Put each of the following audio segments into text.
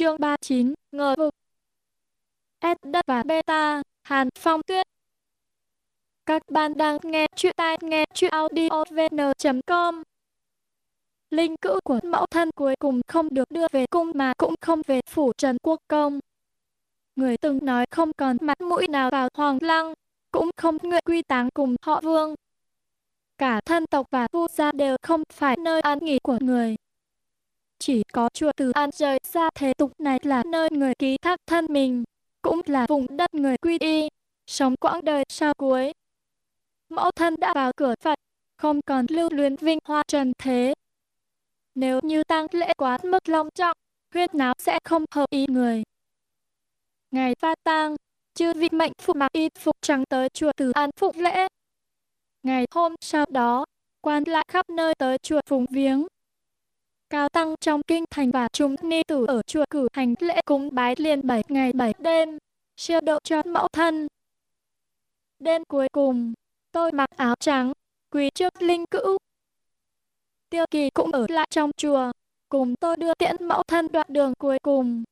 Chương 39, ngờ vực. S đất và beta, Hàn Phong Tuyết. Các bạn đang nghe chuyện tai nghe chuyện audiovn.com. Linh cữu của mẫu thân cuối cùng không được đưa về cung mà cũng không về phủ Trần Quốc Công. Người từng nói không còn mặt mũi nào vào Hoàng Lăng, cũng không nguyện quy táng cùng họ Vương. Cả thân tộc và vua gia đều không phải nơi an nghỉ của người. Chỉ có chùa Từ An rời xa thế tục này là nơi người ký thác thân mình, cũng là vùng đất người quy y, sống quãng đời sau cuối. Mẫu thân đã vào cửa Phật, không còn lưu luyến vinh hoa trần thế. Nếu như tang lễ quá mức long trọng, huyết náo sẽ không hợp ý người. Ngày pha tang, chư vị mệnh phụ mặc y phục trắng tới chùa Từ An phụng lễ. Ngày hôm sau đó, quan lại khắp nơi tới chùa phùng viếng, cao tăng trong kinh thành và chúng ni tử ở chùa cử hành lễ cúng bái liền 7 ngày 7 đêm, siêu độ cho mẫu thân. Đêm cuối cùng, tôi mặc áo trắng, quỳ trước linh cữu. Tiêu kỳ cũng ở lại trong chùa, cùng tôi đưa tiễn mẫu thân đoạn đường cuối cùng.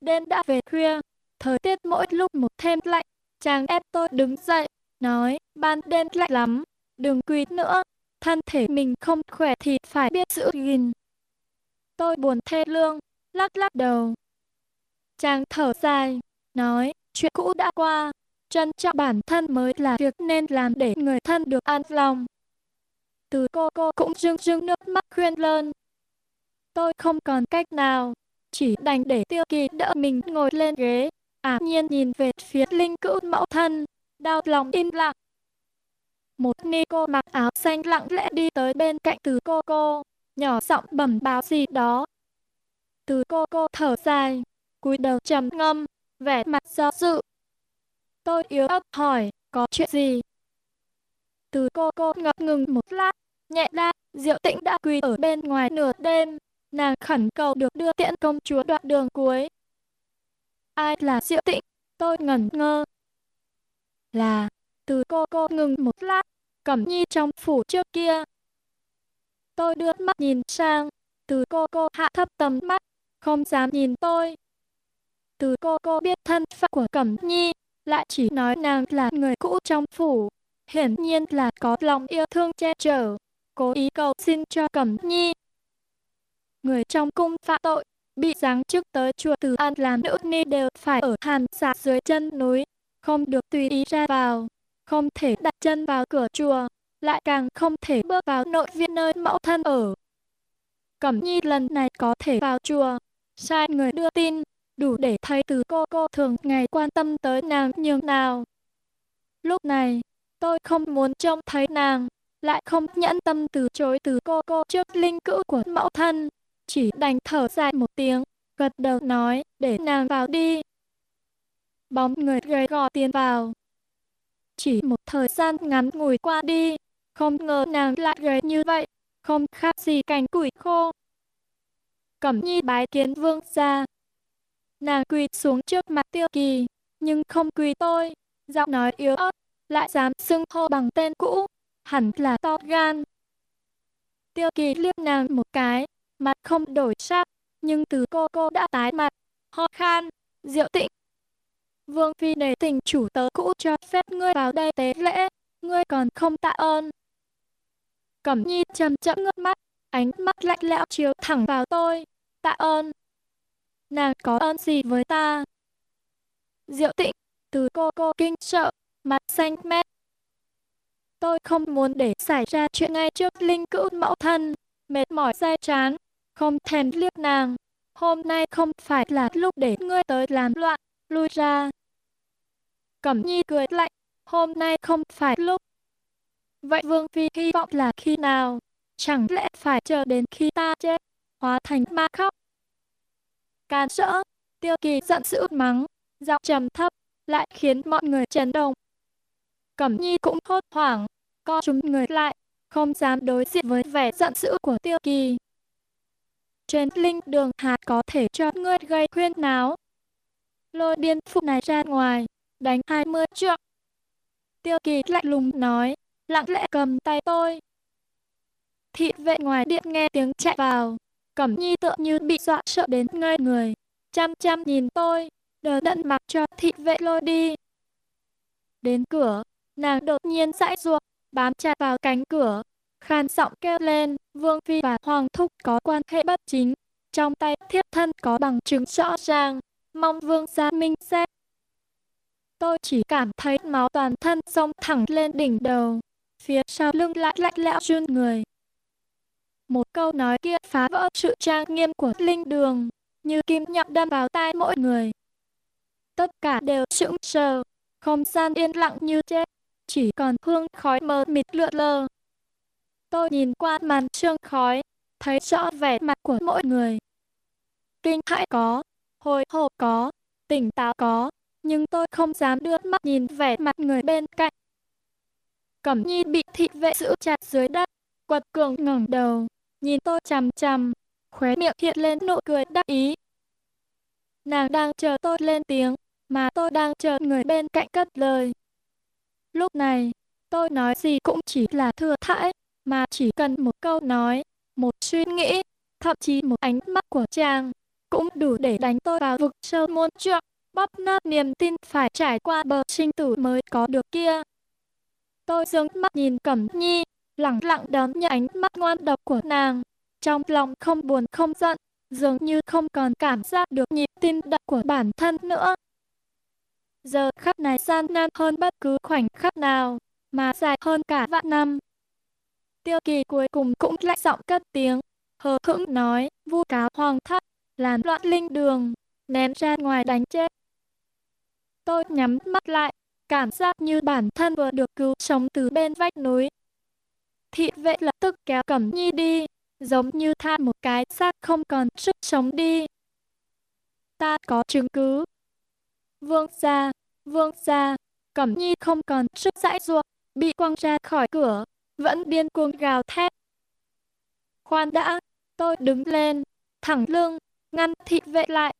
Đêm đã về khuya, thời tiết mỗi lúc một thêm lạnh, chàng ép tôi đứng dậy, nói, ban đêm lạnh lắm, đừng quỳ nữa, thân thể mình không khỏe thì phải biết giữ gìn. Tôi buồn thê lương, lắc lắc đầu. Chàng thở dài, nói, chuyện cũ đã qua, trân trọng bản thân mới là việc nên làm để người thân được an lòng. Từ cô cô cũng rưng rưng nước mắt khuyên lơn. Tôi không còn cách nào, chỉ đành để tiêu kỳ đỡ mình ngồi lên ghế, ả nhiên nhìn về phía linh cữu mẫu thân, đau lòng im lặng. Một ni cô mặc áo xanh lặng lẽ đi tới bên cạnh từ cô cô, nhỏ giọng bẩm báo gì đó. Từ cô cô thở dài, cúi đầu trầm ngâm, vẻ mặt do dự. Tôi yếu ớt hỏi, có chuyện gì? Từ cô cô ngập ngừng một lát, nhẹ đa, Diệu Tĩnh đã quỳ ở bên ngoài nửa đêm, nàng khẩn cầu được đưa tiễn công chúa đoạn đường cuối. Ai là Diệu Tĩnh? Tôi ngẩn ngơ. Là, từ cô cô ngừng một lát, Cẩm Nhi trong phủ trước kia, Tôi đưa mắt nhìn sang, từ cô cô hạ thấp tầm mắt, không dám nhìn tôi. Từ cô cô biết thân phận của Cẩm Nhi, lại chỉ nói nàng là người cũ trong phủ. Hiển nhiên là có lòng yêu thương che chở, cố ý cầu xin cho Cẩm Nhi. Người trong cung phạm tội, bị giáng chức tới chùa Từ An làm nữ ni đều phải ở hàn xạ dưới chân núi, không được tùy ý ra vào, không thể đặt chân vào cửa chùa, lại càng không thể bước vào nội viện nơi mẫu thân ở. Cẩm nhi lần này có thể vào chùa, sai người đưa tin, đủ để thấy từ cô cô thường ngày quan tâm tới nàng nhường nào. Lúc này, tôi không muốn trông thấy nàng, lại không nhẫn tâm từ chối từ cô cô trước linh cữu của mẫu thân, chỉ đành thở dài một tiếng, gật đầu nói, để nàng vào đi. Bóng người gầy gò tiến vào. Chỉ một thời gian ngắn ngủi qua đi, không ngờ nàng lại gầy như vậy, không khác gì cành củi khô. Cẩm nhi bái kiến vương ra. Nàng quỳ xuống trước mặt tiêu kỳ, nhưng không quỳ tôi, giọng nói yếu ớt, lại dám xưng hô bằng tên cũ, hẳn là to gan. Tiêu kỳ liếc nàng một cái, mặt không đổi sắc, nhưng từ cô cô đã tái mặt, ho khan, diệu tịnh. Vương Phi nể tình chủ tớ cũ cho phép ngươi vào đây tế lễ, ngươi còn không tạ ơn. Cẩm nhi chậm chậm ngước mắt, ánh mắt lạnh lẽo chiếu thẳng vào tôi. Tạ ơn. Nàng có ơn gì với ta? Diệu tịnh, từ cô cô kinh sợ, mặt xanh mét. Tôi không muốn để xảy ra chuyện ngay trước linh cữu mẫu thân, mệt mỏi dai chán, không thèm liếc nàng. Hôm nay không phải là lúc để ngươi tới làm loạn, lui ra. Cẩm nhi cười lạnh, hôm nay không phải lúc. Vậy Vương Phi hy vọng là khi nào? Chẳng lẽ phải chờ đến khi ta chết, hóa thành ma khóc? Can sợ, tiêu kỳ giận dữ mắng, giọng trầm thấp, lại khiến mọi người chấn động. Cẩm nhi cũng hốt hoảng, co chúng người lại, không dám đối diện với vẻ giận dữ của tiêu kỳ. Trên linh đường hạt có thể cho ngươi gây khuyên náo. Lôi điên phụ này ra ngoài, đánh 20 trượng. Tiêu kỳ lạnh lùng nói, lặng lẽ cầm tay tôi. Thị vệ ngoài điện nghe tiếng chạy vào, Cẩm Nhi tựa như bị dọa sợ đến ngây người, chăm chăm nhìn tôi, đờ đẫn mặc cho thị vệ lôi đi. Đến cửa, nàng đột nhiên dãi ruột, bám chặt vào cánh cửa, khan giọng kêu lên, Vương Phi và Hoàng Thúc có quan hệ bất chính, trong tay thiếp thân có bằng chứng rõ ràng, mong Vương gia minh xét. Tôi chỉ cảm thấy máu toàn thân sông thẳng lên đỉnh đầu, phía sau lưng lại lạnh lẽo run người. Một câu nói kia phá vỡ sự trang nghiêm của linh đường, như kim nhọn đâm vào tai mỗi người. Tất cả đều sững sờ, không gian yên lặng như chết, chỉ còn hương khói mờ mịt lượn lờ. Tôi nhìn qua màn sương khói, thấy rõ vẻ mặt của mỗi người. Kinh hãi có, hồi hộp có, tỉnh táo có, nhưng tôi không dám đưa mắt nhìn vẻ mặt người bên cạnh. Cẩm nhi bị thị vệ giữ chặt dưới đất, quật cường ngẩng đầu, nhìn tôi chằm chằm, khóe miệng hiện lên nụ cười đắc ý. Nàng đang chờ tôi lên tiếng, mà tôi đang chờ người bên cạnh cất lời. Lúc này, tôi nói gì cũng chỉ là thừa thãi, mà chỉ cần một câu nói, một suy nghĩ, thậm chí một ánh mắt của chàng, cũng đủ để đánh tôi vào vực sâu muôn trượng, bóp nát niềm tin phải trải qua bờ sinh tử mới có được kia. Tôi dương mắt nhìn Cẩm Nhi, lặng lặng đón nhận ánh mắt ngoan độc của nàng. Trong lòng không buồn không giận, dường như không còn cảm giác được nhịp tim đập của bản thân nữa. Giờ khắc này gian nan hơn bất cứ khoảnh khắc nào, mà dài hơn cả vạn năm. Tiêu kỳ cuối cùng cũng lại giọng cất tiếng, hờ hững nói, vu cáo hoàng thất, làm loạn linh đường, ném ra ngoài đánh chết. Tôi nhắm mắt lại, cảm giác như bản thân vừa được cứu sống từ bên vách núi. Thị vệ lập tức kéo Cẩm Nhi đi, giống như tha một cái xác không còn sức sống đi. Ta có chứng cứ. Vương gia, vương gia, Cẩm Nhi không còn sức dãi ruột, bị quăng ra khỏi cửa, vẫn điên cuồng gào thét. Khoan đã, tôi đứng lên, thẳng lưng, ngăn thị vệ lại.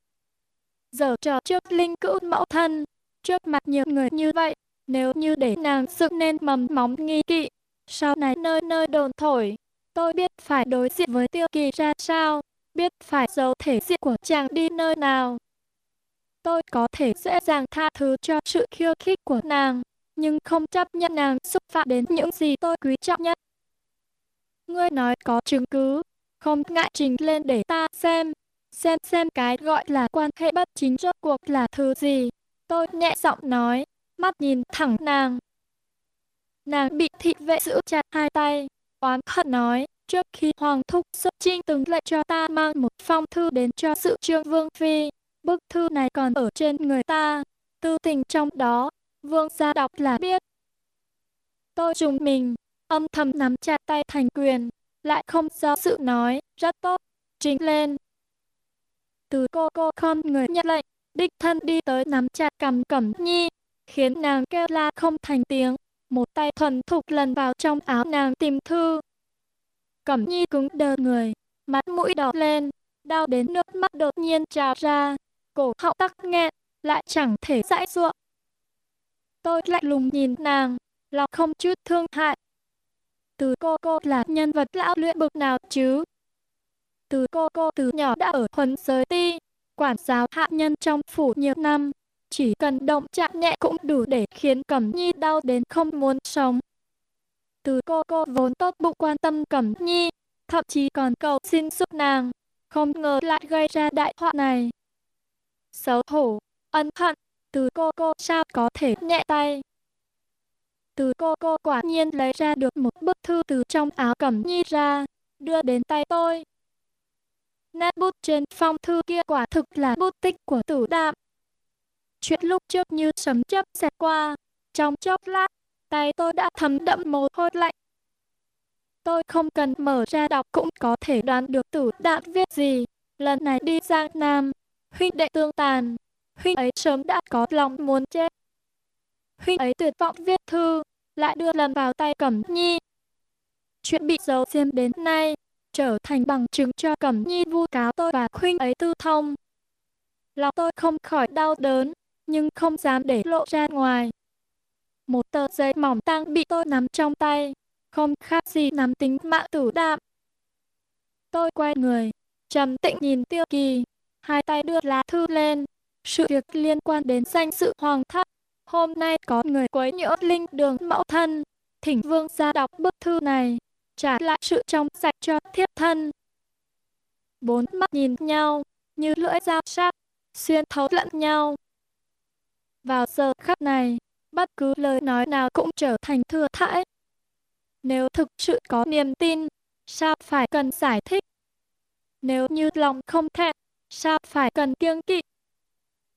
Giờ trò trước linh cữu mẫu thân, trước mặt nhiều người như vậy, nếu như để nàng dựng nên mầm móng nghi kỵ, sau này nơi nơi đồn thổi, tôi biết phải đối diện với tiêu kỳ ra sao, biết phải giấu thể diện của chàng đi nơi nào. Tôi có thể dễ dàng tha thứ cho sự khiêu khích của nàng, nhưng không chấp nhận nàng xúc phạm đến những gì tôi quý trọng nhất. Ngươi nói có chứng cứ, không ngại trình lên để ta xem, xem xem cái gọi là quan hệ bất chính rốt cuộc là thứ gì. Tôi nhẹ giọng nói, mắt nhìn thẳng nàng. Nàng bị thị vệ giữ chặt hai tay, oán hận nói, trước khi Hoàng Thúc xuất trinh từng lệnh cho ta mang một phong thư đến cho sự trương Vương Phi. Bức thư này còn ở trên người ta, tư tình trong đó, Vương gia đọc là biết. Tôi dùng mình, âm thầm nắm chặt tay thành quyền, lại không do sự nói, rất tốt, trình lên. Từ cô cô không người nhận lệnh, đích thân đi tới nắm chặt cầm cẩm nhi, khiến nàng kêu la không thành tiếng, một tay thuần thục lần vào trong áo nàng tìm thư. Cẩm nhi cứng đờ người, mắt mũi đỏ lên, đau đến nước mắt đột nhiên trào ra, cổ họng tắc nghẹn, lại chẳng thể dãi ruộng. Tôi lạnh lùng nhìn nàng, lòng không chút thương hại. Từ cô cô là nhân vật lão luyện bực nào chứ? Từ cô cô từ nhỏ đã ở huấn giới ti, quản giáo hạ nhân trong phủ nhiều năm. Chỉ cần động chạm nhẹ cũng đủ để khiến Cẩm Nhi đau đến không muốn sống. Từ cô cô vốn tốt bụng quan tâm Cẩm Nhi, thậm chí còn cầu xin giúp nàng, không ngờ lại gây ra đại họa này. Xấu hổ, ân hận, từ cô cô sao có thể nhẹ tay. Từ cô cô quả nhiên lấy ra được một bức thư từ trong áo Cẩm Nhi ra, đưa đến tay tôi. Nét bút trên phong thư kia quả thực là bút tích của tử đạm. Chuyện lúc trước như sấm chớp xẹt qua, trong chốc lát, tay tôi đã thấm đẫm mồ hôi lạnh. Tôi không cần mở ra đọc cũng có thể đoán được tử đạm viết gì. Lần này đi Giang Nam, huynh đệ tương tàn, huynh ấy sớm đã có lòng muốn chết. Huynh ấy tuyệt vọng viết thư, lại đưa lần vào tay Cẩm Nhi. Chuyện bị giấu diêm đến nay, trở thành bằng chứng cho Cẩm Nhi vu cáo tôi và khuyên ấy tư thông. Lòng tôi không khỏi đau đớn, nhưng không dám để lộ ra ngoài. Một tờ giấy mỏng tang bị tôi nắm trong tay, không khác gì nắm tính mạng tử đạm. Tôi quay người, trầm tĩnh nhìn Tiêu Kỳ, hai tay đưa lá thư lên. Sự việc liên quan đến danh sự hoàng thất. Hôm nay có người quấy nhiễu linh đường mẫu thân. Thỉnh vương ra đọc bức thư này, trả lại sự trong sạch cho thiết thân. Bốn mắt nhìn nhau, như lưỡi dao sắc, xuyên thấu lẫn nhau. Vào giờ khắc này, bất cứ lời nói nào cũng trở thành thừa thãi. Nếu thực sự có niềm tin, sao phải cần giải thích? Nếu như lòng không thẹn, sao phải cần kiêng kỵ?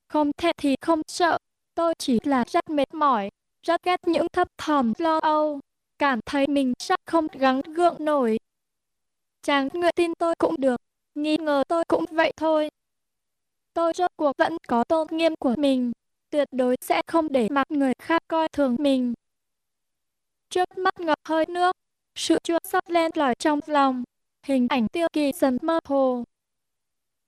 Không thẹn thì không sợ, tôi chỉ là rất mệt mỏi, rất ghét những thấp thỏm lo âu, cảm thấy mình sắp không gắng gượng nổi. Chàng ngựa tin tôi cũng được, nghi ngờ tôi cũng vậy thôi. Tôi rốt cuộc vẫn có tôn nghiêm của mình, tuyệt đối sẽ không để mặc người khác coi thường mình. Trước mắt ngập hơi nước, sự chua xót lên lỏi trong lòng, hình ảnh tiêu kỳ dần mơ hồ.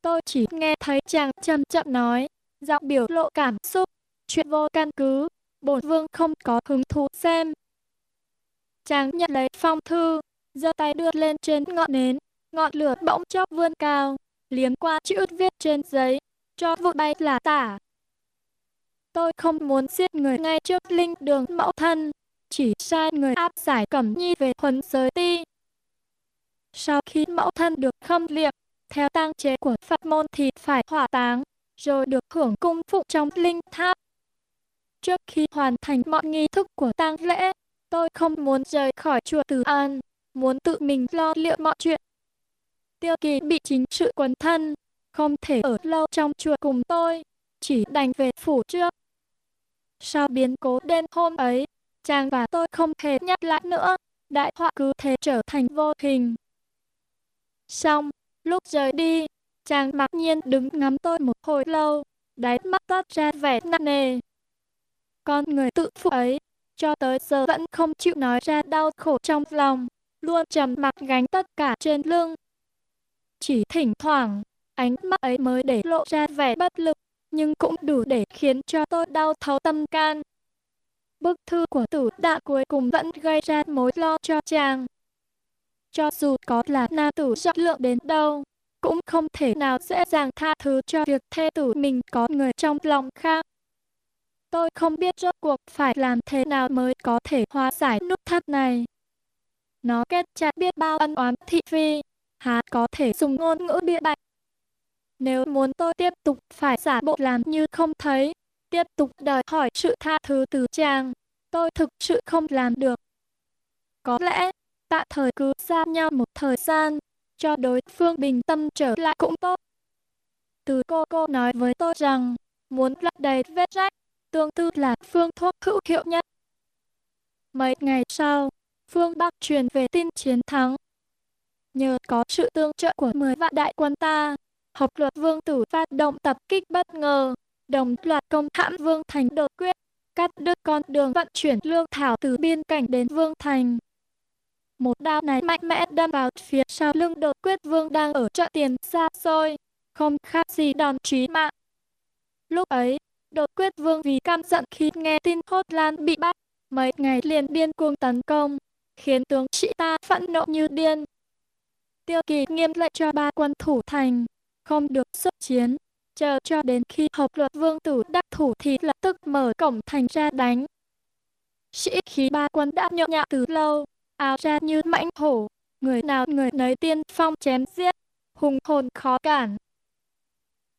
Tôi chỉ nghe thấy chàng chậm chậm nói, giọng biểu lộ cảm xúc, chuyện vô căn cứ, bổn vương không có hứng thú xem. Chàng nhận lấy phong thư, giơ tay đưa lên trên ngọn nến, ngọn lửa bỗng chốc vươn cao, liếm qua chữ viết trên giấy, cho vụt bay là tả. Tôi không muốn giết người ngay trước linh đường mẫu thân, chỉ sai người áp giải Cẩm Nhi về huấn giới ti. Sau khi mẫu thân được khâm liệm, theo tang chế của Phật môn thì phải hỏa táng, rồi được hưởng cung phụng trong linh tháp. Trước khi hoàn thành mọi nghi thức của tang lễ, tôi không muốn rời khỏi chùa Từ An, muốn tự mình lo liệu mọi chuyện. Tiêu kỳ bị chính sự quấn thân, không thể ở lâu trong chùa cùng tôi, chỉ đành về phủ trước. Sau biến cố đêm hôm ấy, chàng và tôi không thể nhắc lại nữa, đại họa cứ thế trở thành vô hình. Xong, lúc rời đi, chàng mặc nhiên đứng ngắm tôi một hồi lâu, đáy mắt toát ra vẻ nặng nề. Con người tự phụ ấy, cho tới giờ vẫn không chịu nói ra đau khổ trong lòng, luôn trầm mặc gánh tất cả trên lưng. Chỉ thỉnh thoảng, ánh mắt ấy mới để lộ ra vẻ bất lực, nhưng cũng đủ để khiến cho tôi đau thấu tâm can. Bức thư của tử đạn cuối cùng vẫn gây ra mối lo cho chàng. Cho dù có là nam tử rộng lượng đến đâu, cũng không thể nào dễ dàng tha thứ cho việc thê tử mình có người trong lòng khác. Tôi không biết rốt cuộc phải làm thế nào mới có thể hóa giải nút thắt này. Nó kết chặt biết bao ân oán thị phi, há có thể dùng ngôn ngữ bịa bạch. Nếu muốn tôi tiếp tục phải giả bộ làm như không thấy, tiếp tục đòi hỏi sự tha thứ từ chàng, tôi thực sự không làm được. Có lẽ, tạm thời cứ xa nhau một thời gian, cho đối phương bình tâm trở lại cũng tốt. Từ cô cô nói với tôi rằng, muốn lấp đầy vết rách, tương tư là phương thuốc hữu hiệu nhất. Mấy ngày sau, phương Bắc truyền về tin chiến thắng. Nhờ có sự tương trợ của 10 vạn đại quân ta, học luật vương tử phát động tập kích bất ngờ, đồng loạt công hãm vương thành đột quyết, cắt đứt con đường vận chuyển lương thảo từ biên cảnh đến vương thành. Một đao này mạnh mẽ đâm vào phía sau lưng đột quyết vương đang ở trận tiền xa xôi, không khác gì đòn chí mạng. Lúc ấy, đột quyết vương vì cam giận khi nghe tin Hốt Lan bị bắt, mấy ngày liền điên cuồng tấn công, khiến tướng sĩ ta phẫn nộ như điên. Tiêu kỳ nghiêm lệnh cho ba quân thủ thành, không được xuất chiến, chờ cho đến khi hợp luật vương tử đắc thủ thì lập tức mở cổng thành ra đánh. Sĩ khí ba quân đã nhộn nhạo từ lâu, áo ra như mãnh hổ, người nào người nấy tiên phong chém giết, hùng hồn khó cản.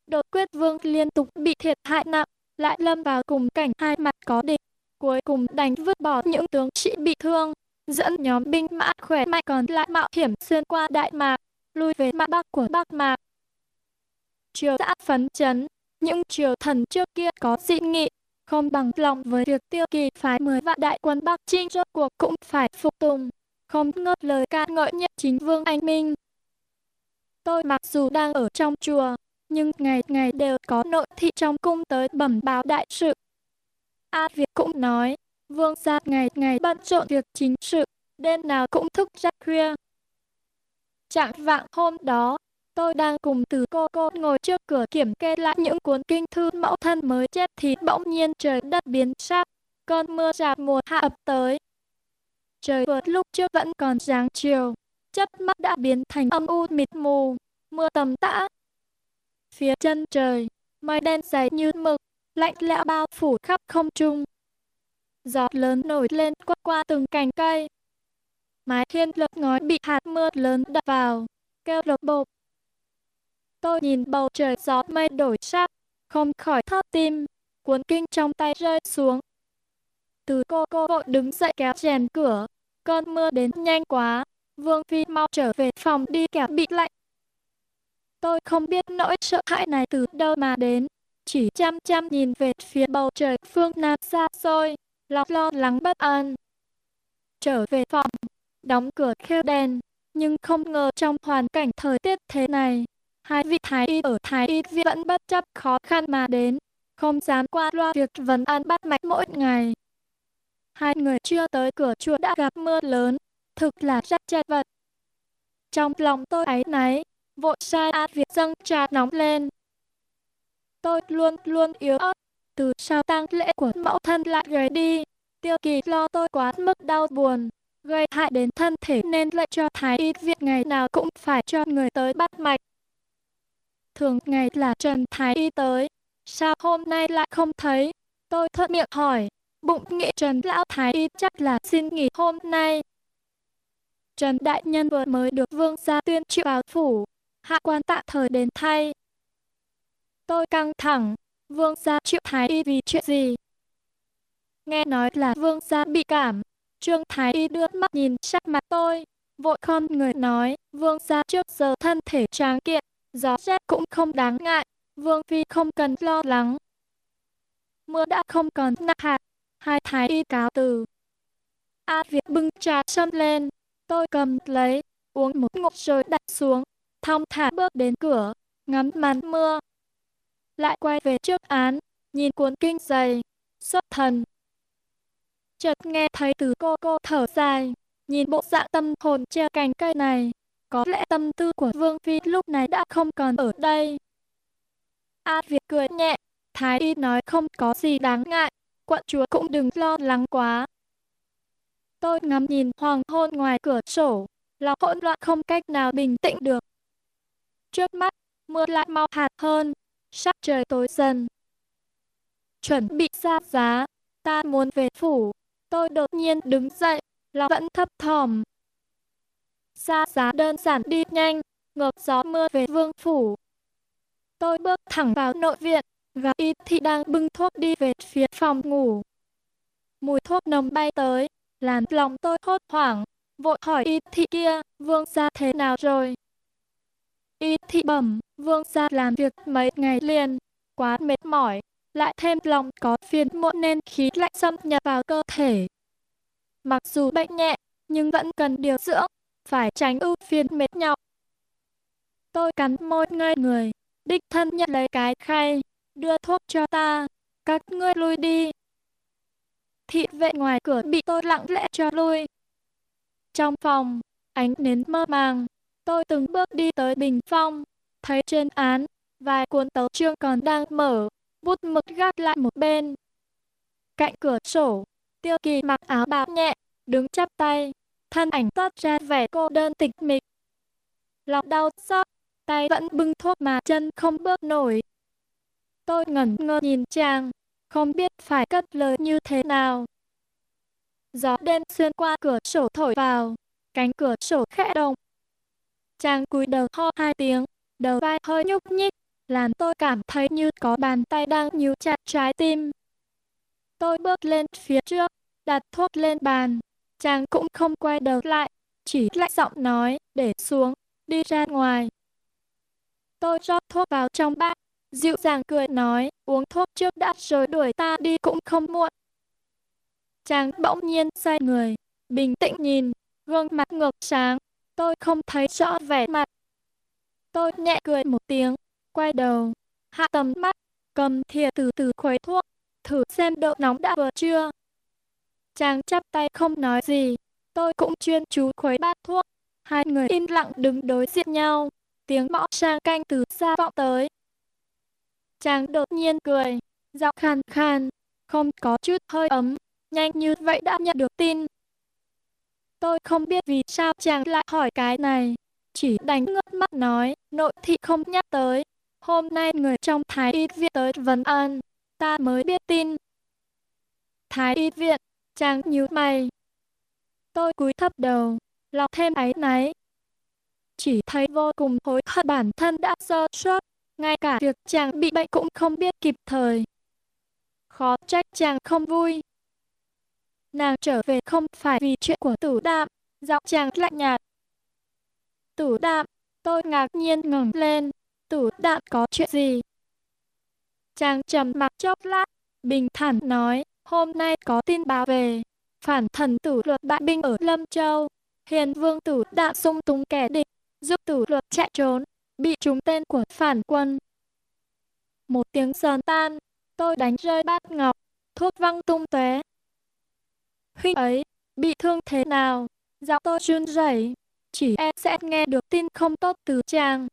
Đột quyết vương liên tục bị thiệt hại nặng, lại lâm vào cùng cảnh hai mặt có địch, cuối cùng đánh vứt bỏ những tướng sĩ bị thương, dẫn nhóm binh mã khỏe mạnh còn lại mạo hiểm xuyên qua Đại Mạc, lui về mặt bắc của Bắc Mạc. Triều đã phấn chấn, những triều thần trước kia có dị nghị, không bằng lòng với việc tiêu kỳ phái 10 vạn đại quân Bắc Trinh rốt cuộc cũng phải phục tùng, không ngớt lời ca ngợi nhất chính vương anh minh. Tôi mặc dù đang ở trong chùa, nhưng ngày ngày đều có nội thị trong cung tới bẩm báo đại sự. A Việt cũng nói, vương gia ngày ngày bận rộn việc chính sự, đêm nào cũng thức rất khuya. Trạng vạng hôm đó, tôi đang cùng từ cô cô ngồi trước cửa kiểm kê lại những cuốn kinh thư mẫu thân mới chép thì bỗng nhiên trời đất biến sắc, cơn mưa rạp mùa hạ ập tới. Trời vừa lúc trước vẫn còn sáng chiều, chớp mắt đã biến thành âm u mịt mù, mưa tầm tã, phía chân trời, mây đen dày như mực, lạnh lẽo bao phủ khắp không trung. Gió lớn nổi lên quét qua từng cành cây. Mái hiên lợp ngói bị hạt mưa lớn đập vào, kêu lột bột. Tôi nhìn bầu trời gió mây đổi sắc, không khỏi thót tim, cuốn kinh trong tay rơi xuống. Từ cô cô vội đứng dậy kéo chèn cửa, cơn mưa đến nhanh quá, Vương Phi mau trở về phòng đi kẻo bị lạnh. Tôi không biết nỗi sợ hãi này từ đâu mà đến, chỉ chăm chăm nhìn về phía bầu trời phương Nam xa xôi, lòng lo lắng bất an. Trở về phòng, đóng cửa khêu đèn, nhưng không ngờ trong hoàn cảnh thời tiết thế này, hai vị thái y ở thái y viện vẫn bất chấp khó khăn mà đến, không dám qua loa việc vấn an bắt mạch mỗi ngày. Hai người chưa tới cửa chùa đã gặp mưa lớn, thực là rất chật vật. Trong lòng tôi ấy náy, vội sai A Việt dâng trà nóng lên. Tôi luôn luôn yếu ớt, từ sau tang lễ của mẫu thân lại rời đi. Tiêu kỳ lo tôi quá mức đau buồn, gây hại đến thân thể nên lệnh cho thái y viện ngày nào cũng phải cho người tới bắt mạch. Thường ngày là Trần Thái y tới, sao hôm nay lại không thấy? Tôi thuận miệng hỏi, bụng nghĩ Trần Lão Thái y chắc là xin nghỉ hôm nay. Trần Đại Nhân vừa mới được vương gia tuyên triệu báo phủ, hạ quan tạm thời đến thay. Tôi căng thẳng, vương gia triệu thái y vì chuyện gì? Nghe nói là vương gia bị cảm, trương thái y đưa mắt nhìn sắc mặt tôi, vội con người nói, vương gia trước giờ thân thể tráng kiện, gió rét cũng không đáng ngại, vương phi không cần lo lắng. Mưa đã không còn nặng hạt, hai thái y cáo từ. A Việt bưng trà sâm lên, tôi cầm lấy, uống một ngụm rồi đặt xuống, thong thả bước đến cửa, ngắm màn mưa. Lại quay về trước án, nhìn cuốn kinh dày, xuất thần. Chợt nghe thấy từ cô cô thở dài, nhìn bộ dạng tâm hồn treo cành cây này, có lẽ tâm tư của Vương Phi lúc này đã không còn ở đây. A Việt cười nhẹ, Thái Y nói không có gì đáng ngại, quận chúa cũng đừng lo lắng quá. Tôi ngắm nhìn hoàng hôn ngoài cửa sổ, lòng hỗn loạn không cách nào bình tĩnh được. Trước mắt, mưa lại mau hạt hơn, sắc trời tối dần. Chuẩn bị ra giá, ta muốn về phủ, tôi đột nhiên đứng dậy, lòng vẫn thấp thỏm. ra giá đơn giản đi nhanh, ngược gió mưa về vương phủ. Tôi bước thẳng vào nội viện, và y thị đang bưng thuốc đi về phía phòng ngủ. Mùi thuốc nồng bay tới, làm lòng tôi hốt hoảng, vội hỏi y thị kia, vương gia thế nào rồi? Y thị bẩm, vương gia làm việc mấy ngày liền, quá mệt mỏi, lại thêm lòng có phiền muộn nên khí lạnh xâm nhập vào cơ thể. Mặc dù bệnh nhẹ, nhưng vẫn cần điều dưỡng, phải tránh ưu phiền mệt nhọc. Tôi cắn môi ngây người, đích thân nhận lấy cái khay, đưa thuốc cho ta, các ngươi lui đi. Thị vệ ngoài cửa bị tôi lặng lẽ cho lui. Trong phòng, ánh nến mơ màng, tôi từng bước đi tới bình phong, thấy trên án, vài cuốn tấu chương còn đang mở, bút mực gác lại một bên. Cạnh cửa sổ, tiêu kỳ mặc áo bào nhẹ, đứng chắp tay, thân ảnh toát ra vẻ cô đơn tịch mịch. Lòng đau xót, tay vẫn bưng thuốc mà chân không bước nổi. Tôi ngẩn ngơ nhìn chàng, không biết phải cất lời như thế nào. Gió đêm xuyên qua cửa sổ thổi vào, cánh cửa sổ khẽ động. Chàng cúi đầu ho hai tiếng, đầu vai hơi nhúc nhích, làm tôi cảm thấy như có bàn tay đang nhíu chặt trái tim. Tôi bước lên phía trước, đặt thuốc lên bàn. Chàng cũng không quay đầu lại, chỉ lạnh giọng nói, để xuống, đi ra ngoài. Tôi rót thuốc vào trong bát, dịu dàng cười nói, uống thuốc trước đã rồi đuổi ta đi cũng không muộn. Chàng bỗng nhiên xoay người, bình tĩnh nhìn, gương mặt ngược sáng, tôi không thấy rõ vẻ mặt. Tôi nhẹ cười một tiếng, quay đầu, hạ tầm mắt, cầm thìa từ từ khuấy thuốc, thử xem độ nóng đã vừa chưa. Chàng chắp tay không nói gì, tôi cũng chuyên chú khuấy bát thuốc. Hai người im lặng đứng đối diện nhau, tiếng mõ sang canh từ xa vọng tới. Chàng đột nhiên cười, giọng khàn khàn, không có chút hơi ấm, nhanh như vậy đã nhận được tin. Tôi không biết vì sao chàng lại hỏi cái này, chỉ đánh ngước mắt nói, nội thị không nhắc tới, hôm nay người trong Thái Y viện tới vấn an, ta mới biết tin. Thái Y viện, chàng nhíu mày. Tôi cúi thấp đầu, lòng thêm áy náy. Chỉ thấy vô cùng hối hận bản thân đã sơ suất, ngay cả việc chàng bị bệnh cũng không biết kịp thời. Khó trách chàng không vui. Nàng trở về không phải vì chuyện của tử đạm, giọng chàng lạnh nhạt. Tử đạm, tôi ngạc nhiên ngẩng lên, tử đạm có chuyện gì? Chàng trầm mặc chốc lát, bình thản nói, hôm nay có tin báo về, phản thần tử luật bại binh ở Lâm Châu, hiền vương tử đạm sung túng kẻ địch, giúp tử luật chạy trốn, bị trúng tên của phản quân. Một tiếng giòn tan, tôi đánh rơi bát ngọc, thuốc văng tung tóe. Huynh ấy, bị thương thế nào? Giọng tôi run rẩy, chỉ e sẽ nghe được tin không tốt từ chàng.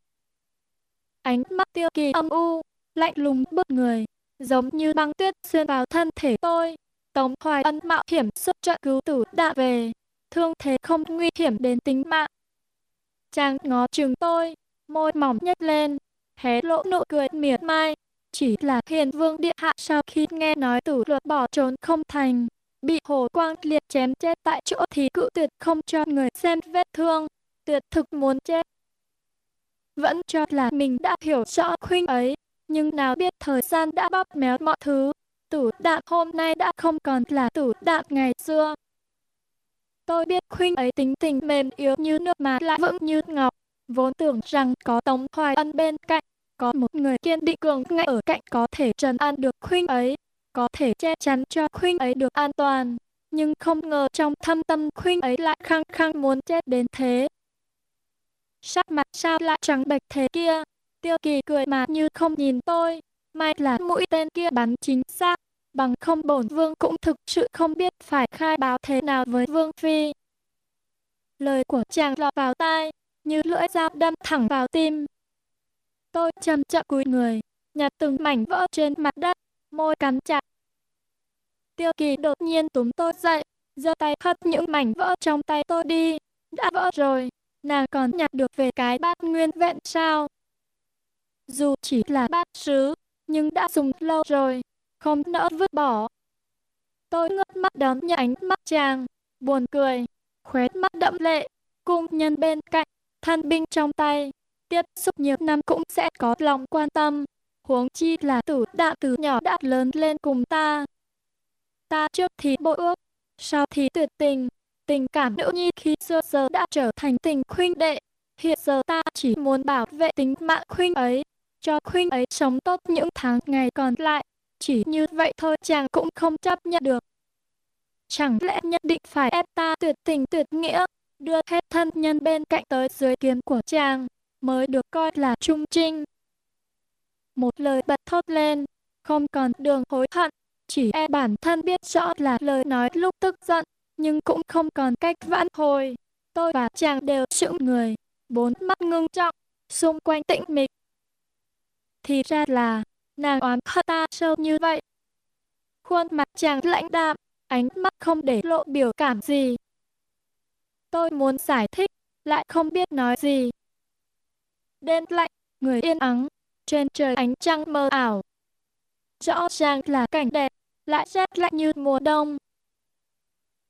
Ánh mắt tiêu kỳ âm u, lạnh lùng bước người, giống như băng tuyết xuyên vào thân thể tôi. Tống Hoài Ân mạo hiểm xuất trận cứu tử đã về, thương thế không nguy hiểm đến tính mạng. Chàng ngó chừng tôi, môi mỏng nhếch lên, hé lộ nụ cười miệt mai. Chỉ là hiền vương địa hạ sau khi nghe nói tử luật bỏ trốn không thành, bị hồ quang liệt chém chết tại chỗ thì cự tuyệt không cho người xem vết thương, tuyệt thực muốn chết. Vẫn cho là mình đã hiểu rõ khuynh ấy, nhưng nào biết thời gian đã bóp méo mọi thứ. tủ đạn hôm nay đã không còn là tủ đạn ngày xưa. Tôi biết khuynh ấy tính tình mềm yếu như nước mà lại vững như ngọc. Vốn tưởng rằng có Tống Hoài Ân bên cạnh, có một người kiên định cường ngay ở cạnh có thể trấn an được khuynh ấy, có thể che chắn cho khuynh ấy được an toàn. Nhưng không ngờ trong thâm tâm khuynh ấy lại khăng khăng muốn chết đến thế. Sắc mặt sao lại trắng bệch thế kia? Tiêu kỳ cười mà như không nhìn tôi. May là mũi tên kia bắn chính xác. Bằng không bổn vương cũng thực sự không biết phải khai báo thế nào với vương phi. Lời của chàng lọt vào tai, như lưỡi dao đâm thẳng vào tim. Tôi chậm chậm cúi người, nhặt từng mảnh vỡ trên mặt đất, môi cắn chặt. Tiêu kỳ đột nhiên túm tôi dậy, giơ tay hất những mảnh vỡ trong tay tôi đi. Đã vỡ rồi, nàng còn nhặt được về cái bát nguyên vẹn sao? Dù chỉ là bát sứ, nhưng đã dùng lâu rồi, không nỡ vứt bỏ. Tôi ngước mắt đón nhận ánh mắt chàng, buồn cười, khóe mắt đẫm lệ, cung nhân bên cạnh, thân binh trong tay, tiếp xúc nhiều năm cũng sẽ có lòng quan tâm, huống chi là tử đã từ nhỏ đã lớn lên cùng ta. Ta trước thì bội ước, sau thì tuyệt tình, tình cảm nữ nhi khi xưa giờ đã trở thành tình khuynh đệ. Hiện giờ ta chỉ muốn bảo vệ tính mạng khuynh ấy, cho khuynh ấy sống tốt những tháng ngày còn lại. Chỉ như vậy thôi chàng cũng không chấp nhận được. Chẳng lẽ nhất định phải ép ta tuyệt tình tuyệt nghĩa, đưa hết thân nhân bên cạnh tới dưới kiếm của chàng, mới được coi là trung trinh. Một lời bật thốt lên, không còn đường hối hận, chỉ e bản thân biết rõ là lời nói lúc tức giận, nhưng cũng không còn cách vãn hồi. Tôi và chàng đều sững người, bốn mắt ngưng trọng, xung quanh tĩnh mịch. Thì ra là, nàng oán hận ta sâu như vậy. Khuôn mặt chàng lãnh đạm, ánh mắt không để lộ biểu cảm gì. Tôi muốn giải thích, lại không biết nói gì. Đêm lạnh, người yên ắng, trên trời ánh trăng mờ ảo. Rõ ràng là cảnh đẹp, lại rét lạnh như mùa đông.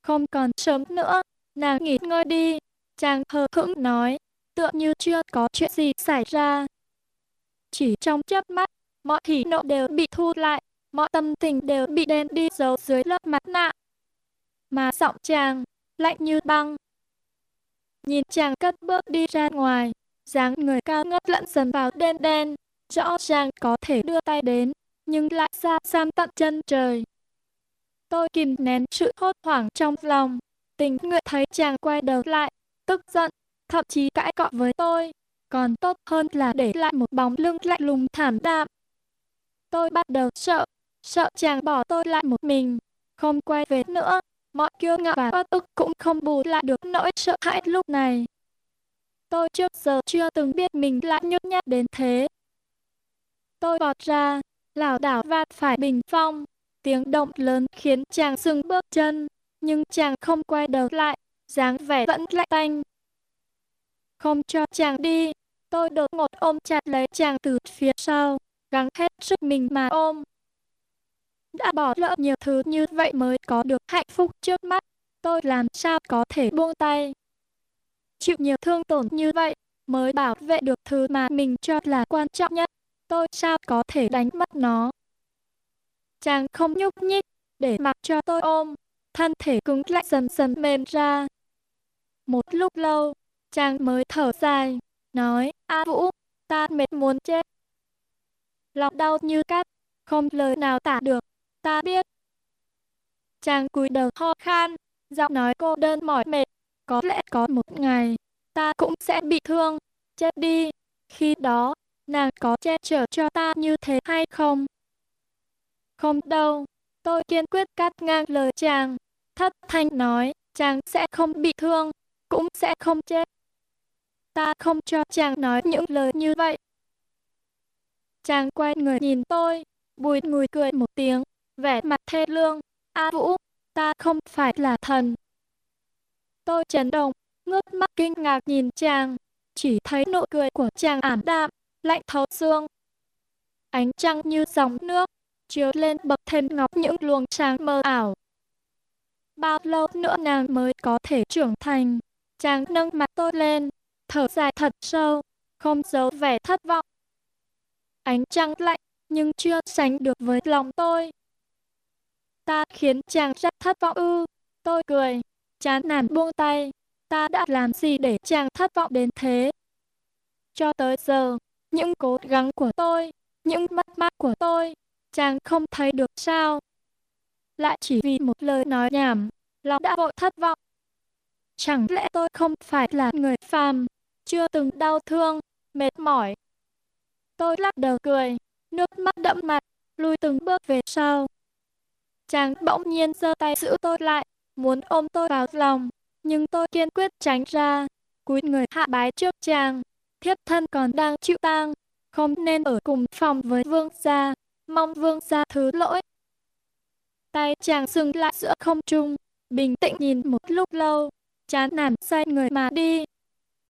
Không còn sớm nữa, nàng nghỉ ngơi đi. Chàng hờ hững nói, tựa như chưa có chuyện gì xảy ra. Chỉ trong chớp mắt, mọi hỉ nộ đều bị thu lại, mọi tâm tình đều bị đen đi giấu dưới lớp mặt nạ. Mà giọng chàng, lạnh như băng. Nhìn chàng cất bước đi ra ngoài, dáng người cao ngất lẫn dần vào đen đen, rõ ràng có thể đưa tay đến, nhưng lại xa xăm tận chân trời. Tôi kìm nén sự hốt hoảng trong lòng, tình nguyện thấy chàng quay đầu lại, tức giận, thậm chí cãi cọ với tôi. Còn tốt hơn là để lại một bóng lưng lạnh lùng thảm đạm. Tôi bắt đầu sợ, sợ chàng bỏ tôi lại một mình, không quay về nữa. Mọi kiêu ngạo và bất ức cũng không bù lại được nỗi sợ hãi lúc này. Tôi trước giờ chưa từng biết mình lại nhút nhát đến thế. Tôi bọt ra, lảo đảo vạt phải bình phong, Tiếng động lớn khiến chàng dừng bước chân, nhưng chàng không quay đầu lại, dáng vẻ vẫn lạnh tanh. Không cho chàng đi, Tôi đột ngột ôm chặt lấy chàng từ phía sau, gắng hết sức mình mà ôm. Đã bỏ lỡ nhiều thứ như vậy mới có được hạnh phúc trước mắt, tôi làm sao có thể buông tay. Chịu nhiều thương tổn như vậy, mới bảo vệ được thứ mà mình cho là quan trọng nhất, tôi sao có thể đánh mất nó. Chàng không nhúc nhích, để mặc cho tôi ôm, thân thể cứng lạnh dần dần mềm ra. Một lúc lâu, chàng mới thở dài, nói, A Vũ, ta mệt muốn chết. Lòng đau như cắt, không lời nào tả được, ta biết. Chàng cúi đầu ho khan, giọng nói cô đơn mỏi mệt, có lẽ có một ngày, ta cũng sẽ bị thương, chết đi. Khi đó, nàng có che chở cho ta như thế hay không? Không đâu, tôi kiên quyết cắt ngang lời chàng. Thất thanh nói, chàng sẽ không bị thương, cũng sẽ không chết. Ta không cho chàng nói những lời như vậy. Chàng quay người nhìn tôi, bùi ngùi cười một tiếng, vẻ mặt thê lương. A Vũ, ta không phải là thần. Tôi chấn động, ngước mắt kinh ngạc nhìn chàng, chỉ thấy nụ cười của chàng ảm đạm, lạnh thấu xương. Ánh trăng như dòng nước, chiếu lên bậc thềm ngọc những luồng sáng mơ ảo. Bao lâu nữa nàng mới có thể trưởng thành? Chàng nâng mặt tôi lên, thở dài thật sâu, không giấu vẻ thất vọng. Ánh trăng lạnh, nhưng chưa sánh được với lòng tôi. Ta khiến chàng rất thất vọng ư. Tôi cười, chán nản buông tay. Ta đã làm gì để chàng thất vọng đến thế? Cho tới giờ, những cố gắng của tôi, những mất mát của tôi, chàng không thấy được sao. Lại chỉ vì một lời nói nhảm, lòng đã vội thất vọng. Chẳng lẽ tôi không phải là người phàm, chưa từng đau thương, mệt mỏi. Tôi lắc đầu cười, nước mắt đẫm mặt, lùi từng bước về sau. Chàng bỗng nhiên giơ tay giữ tôi lại, muốn ôm tôi vào lòng, nhưng tôi kiên quyết tránh ra, cúi người hạ bái trước chàng. Thiếp thân còn đang chịu tang, không nên ở cùng phòng với vương gia, mong vương gia thứ lỗi. Tay chàng dừng lại giữa không trung, bình tĩnh nhìn một lúc lâu, chán nản xoay người mà đi.